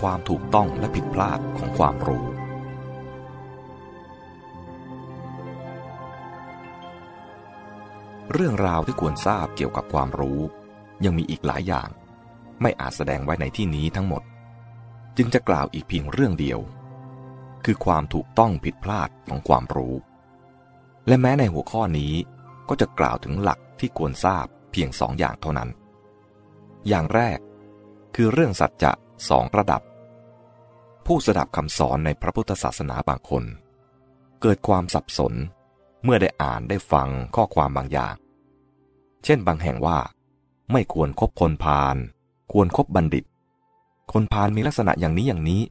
ความถูกต้องและผิดพลาดของความรู้ เรื่องราวที่ควรทราบเกี่ยวกับความรู้ ยังมีอีกหลายอย่าง ไม่อาจแสดงไว้ในที่นี้ทั้งหมด จึงจะกล่าวอีกเพียงเรื่องเดียว คือความถูกต้องผิดพลาดของความรู้ และแม้ในหัวข้อนี้ก็จะกล่าวถึงหลักที่ควรทราบเพียงสองอย่างเท่านั้น อย่างแรกคือเรื่องสัจจะ สองระดับ ผู้สดับคำสอนในพระพุทธศาสนาบางคน เกิดความสับสนเมื่อได้อ่านได้ฟังข้อความบางอย่าง เช่นบางแห่งว่า ไม่ควรครบคนพาลควรครบบัณฑิต คนพาลมีลักษณะอย่างนี้อย่างนี้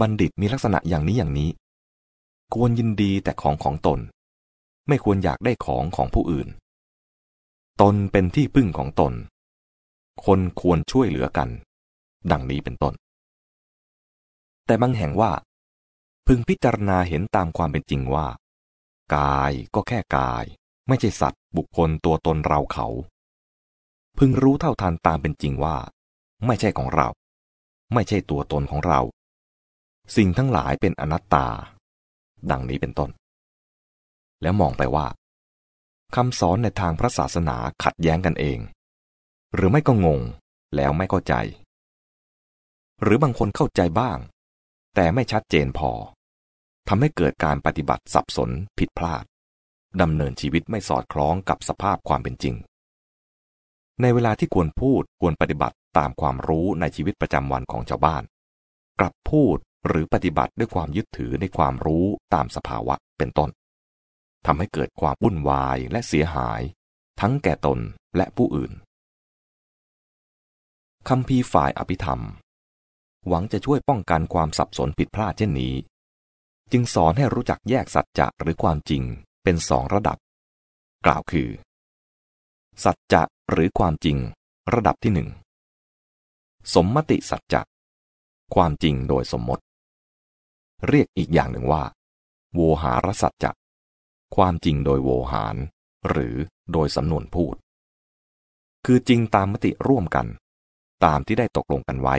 บัณฑิตมีลักษณะอย่างนี้อย่างนี้ ควรยินดีแต่ของของตน ไม่ควรอยากได้ของของผู้อื่น ตนเป็นที่พึ่งของตน คนควรช่วยเหลือกัน ดังนี้เป็นต้น แต่บางแห่งว่า พึงพิจารณาเห็นตามความเป็นจริงว่า กายก็แค่กาย ไม่ใช่สัตว์บุคคลตัวตนเราเขา พึงรู้เท่าทันตามเป็นจริงว่า ไม่ใช่ของเรา ไม่ใช่ตัวตนของเรา สิ่งทั้งหลายเป็นอนัตตา ดังนี้เป็นต้น แล้วมองไปว่าคำสอนในทางพระศาสนาขัดแย้งกันเอง หรือไม่ก็งงแล้วไม่เข้าใจ หรือบางคนเข้าใจบ้าง แต่ไม่ชัดเจนพอทำให้เกิดการปฏิบัติสับสนผิดพลาดดำเนินชีวิตไม่สอดคล้องกับสภาพความเป็นจริง ในเวลาที่ควรพูดควรปฏิบัติตามความรู้ในชีวิตประจำวันของชาวบ้าน กลับพูดหรือปฏิบัติด้วยความยึดถือในความรู้ตามสภาวะเป็นต้นทำให้เกิดความวุ่นวายและเสียหาย ทั้งแก่ตนและผู้อื่นคำพีฝ่ายอภิธรรม หวังจะช่วยป้องกันความสับสนผิดพลาดเช่นนี้ จึงสอนให้รู้จักแยกสัจจะหรือความจริงเป็นสองระดับ กล่าวคือ สัจจะหรือความจริง ระดับที่หนึ่งสมมติสัจจะความจริงโดยสมมติ เรียกอีกอย่างหนึ่งว่า โวหารสัจจะความจริงโดยโวหาร หรือโดยสำนวนพูด คือจริงตามมติร่วมกัน ตามที่ได้ตกลงกันไว้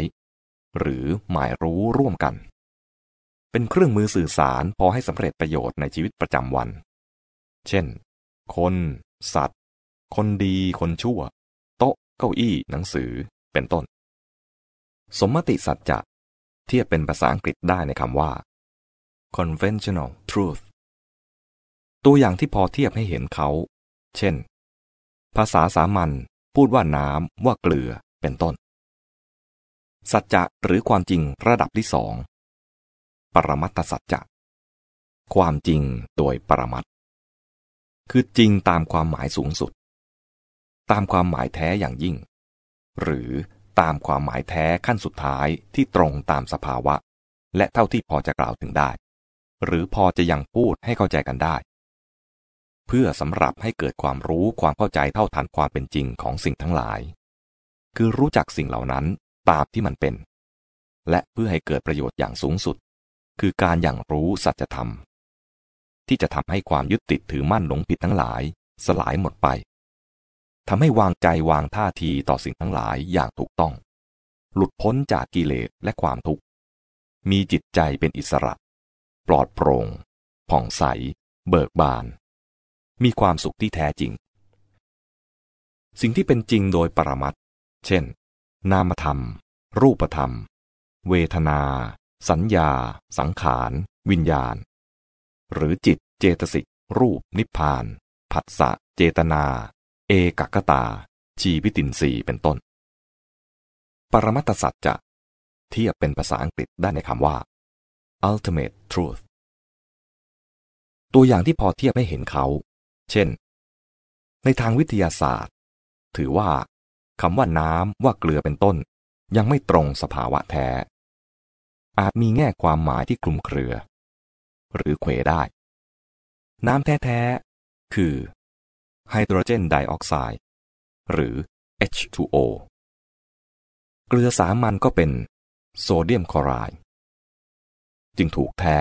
หรือหมายรู้ร่วมกัน เป็นเครื่องมือสื่อสารพอให้สำเร็จประโยชน์ในชีวิตประจำวัน เช่น คน สัตว์ คนดี คนชั่ว โต๊ะ เก้าอี้ หนังสือ เป็นต้น สมมติสัจจะเทียบเป็นภาษาอังกฤษได้ในคำว่า conventional truth ตัวอย่างที่พอเทียบให้เห็นเขา เช่น ภาษาสามัญพูดว่าน้ำว่าเกลือ เป็นต้น สัจจะหรือความจริงระดับที่สอง ปรมัตถสัจจะ ความจริงโดยปรมัตคือจริงตามความหมายสูงสุด ตามความหมายแท้อย่างยิ่ง หรือตามความหมายแท้ขั้นสุดท้ายที่ตรงตามสภาวะ และเท่าที่พอจะกล่าวถึงได้ หรือพอจะยังพูดให้เข้าใจกันได้ เพื่อสำหรับให้เกิดความรู้ความเข้าใจเท่าทันความเป็นจริงของสิ่งทั้งหลาย คือรู้จักสิ่งเหล่านั้น ตามที่มันเป็น และเพื่อให้เกิดประโยชน์อย่างสูงสุด คือการอย่างรู้สัจธรรม ที่จะทำให้ความยึดติดถือมั่นหลงผิดทั้งหลาย สลายหมดไปทำให้วางใจวางท่าทีต่อสิ่งทั้งหลายอย่างถูกต้อง หลุดพ้นจากกิเลสและความทุกข์ มีจิตใจเป็นอิสระ ปลอดโปร่ง ผ่องใส เบิกบาน มีความสุขที่แท้จริง สิ่งที่เป็นจริงโดยปรมัตเช่น นามธรรม รูปธรรม เวทนา สัญญา สังขาร วิญญาณ หรือจิตเจตสิก รูป นิพพาน ผัสสะ เจตนา เอกกตา ชีวิตินทรีย์เป็นต้น ปรมัตสัจจะเทียบเป็นภาษาอังกฤษได้ในคำว่า ultimate truth ตัวอย่างที่พอเทียบให้เห็นเขา เช่น ในทางวิทยาศาสตร์ ถือว่า คำว่าน้ำว่าเกลือเป็นต้น ยังไม่ตรงสภาวะแท้ อาจมีแง่ความหมายที่คลุมเครือ หรือเควได้ น้ำแท้ๆ คือไฮโดรเจนไดออกไซด์หรือ H2O เกลือสามัญก็เป็นโซเดียมคลอไรด์จึงถูกแท้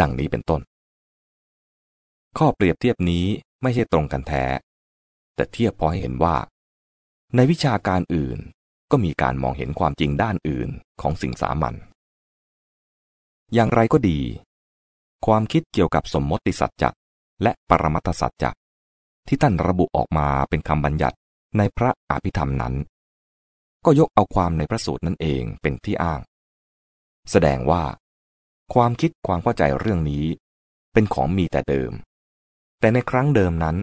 ดังนี้เป็นต้น ข้อเปรียบเทียบนี้ไม่ใช่ตรงกันแท้ แต่เทียบพอให้เห็นว่า ในวิชาการอื่นก็มีการมองเห็นความจริงด้านอื่นของสิ่งสามัญ อย่างไรก็ดี ความคิดเกี่ยวกับสมมติสัจจะและปรมัตสัจจะที่ท่านระบุออกมาเป็นคำบัญญัติในพระอภิธรรมนั้น ก็ยกเอาความในพระสูตรนั่นเองเป็นที่อ้าง แสดงว่า ความคิดความเข้าใจเรื่องนี้ เป็นของมีแต่เดิม แต่ในครั้งเดิมนั้น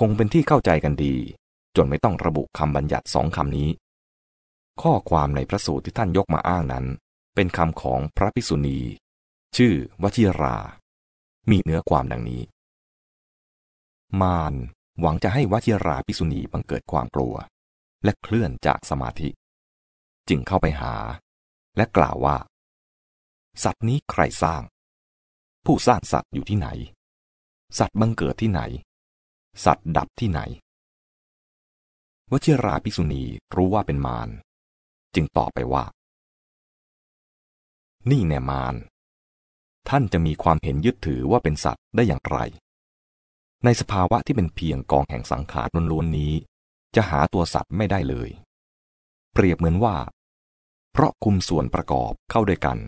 คงเป็นที่เข้าใจกันดี จนไม่ต้องระบุคำบัญญัติสองคำนี้ ข้อความในพระสูตรที่ท่านยกมาอ้างนั้น เป็นคำของพระภิกษุณี ชื่อวชิรา มีเนื้อความดังนี้ มารหวังจะให้วชิราภิกษุณีบังเกิดความกลัว และเคลื่อนจากสมาธิ จึงเข้าไปหา และกล่าวว่า สัตว์นี้ใครสร้าง ผู้สร้างสัตว์อยู่ที่ไหน สัตว์บังเกิดที่ไหน สัตว์ดับที่ไหน วชิราภิกษุณีรู้ว่าเป็นมาร จึงตอบไปว่า นี่แน่มาร ท่านจะมีความเห็นยึดถือว่าเป็นสัตว์ได้อย่างไร ในสภาวะที่เป็นเพียงกองแห่งสังขารล้วนๆนี้ จะหาตัวสัตว์ไม่ได้เลย เปรียบเหมือนว่า เพราะคุมส่วนประกอบเข้าด้วยกัน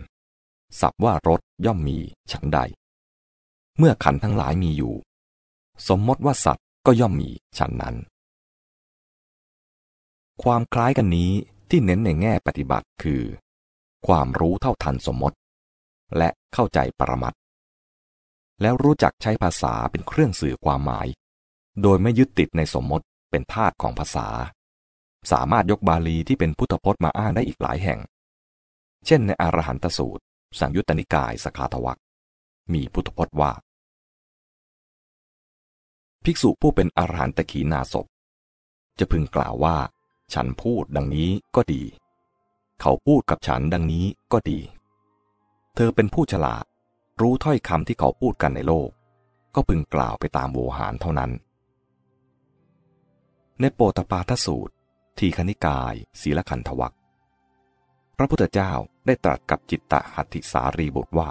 สับว่ารถย่อมมีฉันใด เมื่อขันทั้งหลายมีอยู่ สมมติว่าสัตว์ก็ย่อมมีฉันนั้น ความคล้ายกันนี้ที่เน้นในแง่ปฏิบัติคือ ความรู้เท่าทันสมมติ และเข้าใจปรมัตแล้วรู้จักใช้ภาษาเป็นเครื่องสื่อความหมาย โดยไม่ยึดติดในสมมติเป็นธาตุของภาษา สามารถยกบาลีที่เป็นพุทธพจน์มาอ้างได้อีกหลายแห่ง เช่นในอรหันตสูตร สังยุตตนิกายสขาทวักมีพุทธพจน์ว่า ภิกษุผู้เป็นอรหันตขีนาศพจะพึงกล่าวว่า ฉันพูดดังนี้ก็ดี เขาพูดกับฉันดังนี้ก็ดี เธอเป็นผู้ฉลาด รู้ถ้อยคำที่เขาพูดกันในโลก ก็พึงกล่าวไปตามโวหารเท่านั้น ในโปตปาทสูตร ทีคณิกายศีลขันธวักพระพุทธเจ้าได้ตรัสกับจิตตหัตถิสารีบุตรว่า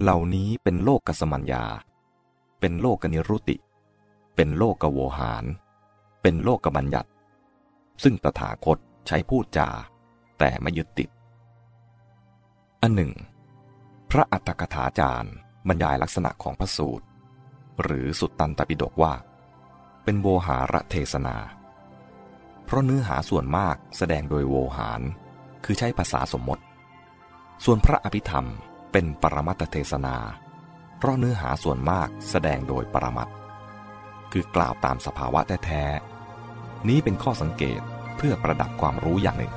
เหล่านี้เป็นโลกกสมัญญา เป็นโลกกนิรุติ เป็นโลกกโวหาร เป็นโลกกบัญญัติ ซึ่งตถาคตใช้พูดจา แต่ไม่ยึดติด อันหนึ่ง พระอัตถกถาจารย์บรรยายลักษณะของพระสูตร หรือสุตตันตปิฎกว่า เป็นโวหารเทศนา เพราะเนื้อหาส่วนมากแสดงโดยโวหาร คือใช้ภาษาสมมติ ส่วนพระอภิธรรมเป็นปรมัตเทศนา เพราะเนื้อหาส่วนมากแสดงโดยปรมัตคือกล่าวตามสภาวะแท้ๆ นี้เป็นข้อสังเกตเพื่อประดับความรู้อย่างหนึ่ง